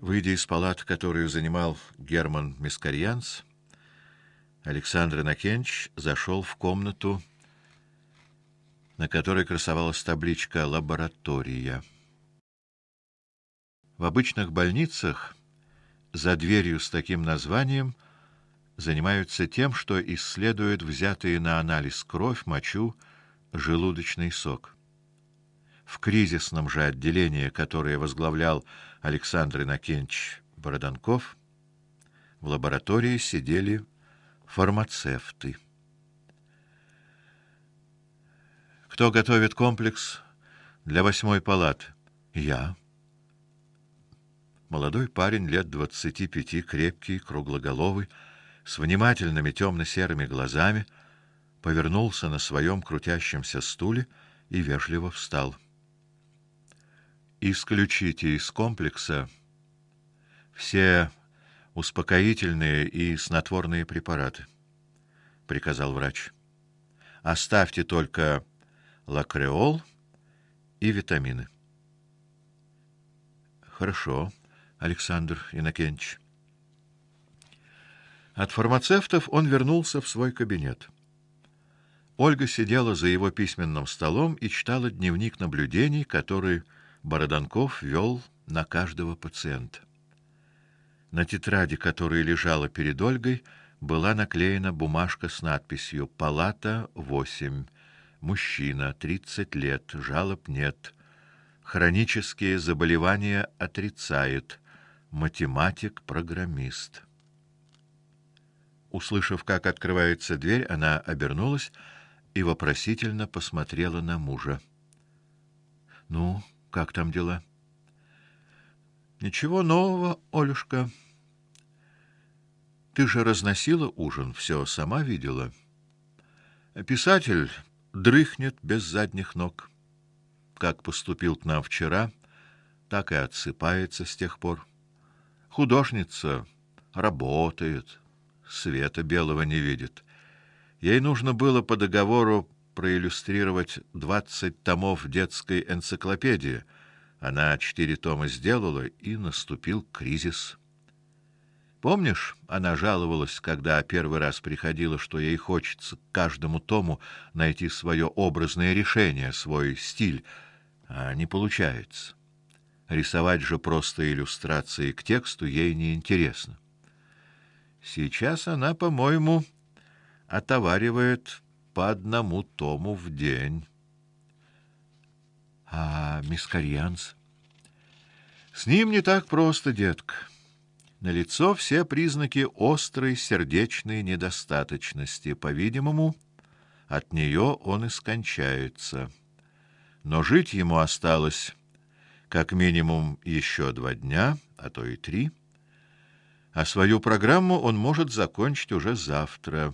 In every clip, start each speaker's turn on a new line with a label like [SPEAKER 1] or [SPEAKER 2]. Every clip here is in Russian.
[SPEAKER 1] Выйдя из палаты, которую занимал Герман Мискарьянц, Александр Накенч зашел в комнату, на которой красовалась табличка «Лаборатория». В обычных больницах за дверью с таким названием занимаются тем, что исследуют взятые на анализ кровь, мочу, желудочный сок. В кризисном же отделении, которое возглавлял Александр Иннокентьевич Бороданков, в лаборатории сидели фармацевты. Кто готовит комплекс для восьмой палаты? Я. Молодой парень лет двадцати пяти, крепкий, круглоголовый, с внимательными темно-серыми глазами, повернулся на своем крутящемся стуле и вежливо встал. Исключите из комплекса все успокоительные и снотворные препараты, приказал врач. Оставьте только лакреол и витамины. Хорошо, Александр Иннокентьевич. От фармацевтов он вернулся в свой кабинет. Ольга сидела за его письменным столом и читала дневник наблюдений, который Бороданков вел на каждого пациента. На тетради, которая лежала перед Ольгой, была наклеена бумажка с надписью: "Палата 8. Мужчина, 30 лет, жалоб нет. Хронические заболевания отрицает. Математик-программист". Услышав, как открывается дверь, она обернулась и вопросительно посмотрела на мужа. "Ну, как там дела? Ничего нового, Олюшка. Ты же разносила ужин, все сама видела. Писатель дрыхнет без задних ног. Как поступил к нам вчера, так и отсыпается с тех пор. Художница работает, света белого не видит. Ей нужно было по договору проиллюстрировать двадцать томов детской энциклопедии. Она четыре тома сделала, и наступил кризис. Помнишь, она жаловалась, когда первый раз приходила, что ей хочется к каждому тому найти свое образное решение, свой стиль, а не получается. Рисовать же просто иллюстрации к тексту ей не интересно. Сейчас она, по-моему, отоваривает по одному тому в день. А мискарьянс? С ним не так просто, детка. На лицо все признаки острой сердечной недостаточности, по-видимому, от нее он и скончается. Но жить ему осталось как минимум еще два дня, а то и три. А свою программу он может закончить уже завтра.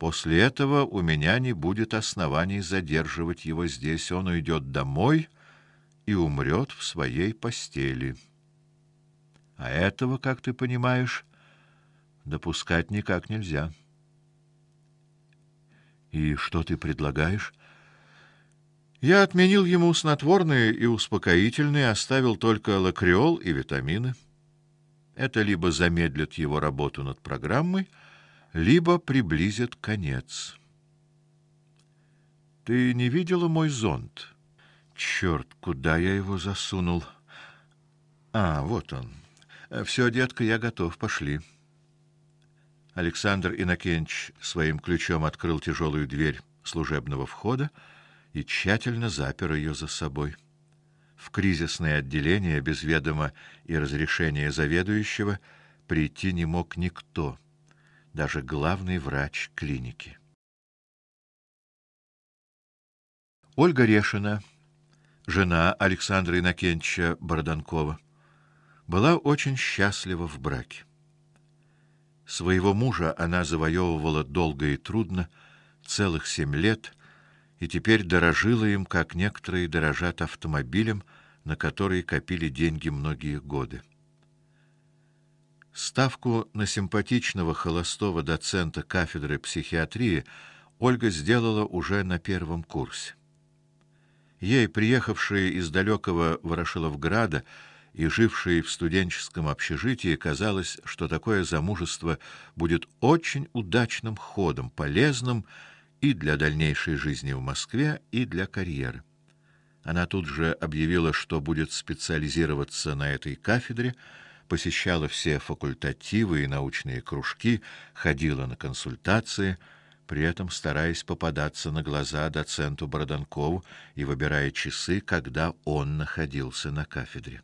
[SPEAKER 1] После этого у меня не будет оснований задерживать его здесь. Он уйдет домой и умрет в своей постели. А этого, как ты понимаешь, допускать никак нельзя. И что ты предлагаешь? Я отменил ему снотворные и успокоительные, оставил только лакреол и витамины. Это либо замедлит его работу над программой, либо приблизит конец. Ты не видела мой зонт? Черт, куда я его засунул? А, вот он. Все, детка, я готов, пошли. Александр Инакенч своим ключом открыл тяжелую дверь служебного входа и тщательно запер ее за собой. В кризисное отделение без ведома и разрешения заведующего прийти не мог никто даже главный врач клиники. Ольга Решина, жена Александра Инакентьевича Бороданкова, была очень счастлива в браке. Своего мужа она завоевывала долго и трудно, целых семь лет, и теперь дорожила им, как некоторые дорожат автомобилем, на который копили деньги многие годы. Ставку на симпатичного холостого доцента кафедры психиатрии Ольга сделала уже на первом курсе. Ей, приехавшей из далекого Ворошиловграда и жившей в студенческом общежитии, казалось, что такое замужество будет очень удачным ходом, полезным и для дальнейшей жизни в Москве, и для карьеры. Она тут же объявила, что будет специализироваться на этой кафедре, посещала все факультативы и научные кружки, ходила на консультации, при этом стараясь попадаться на глаза доценту Бороданкову и выбирая часы, когда он находился на кафедре.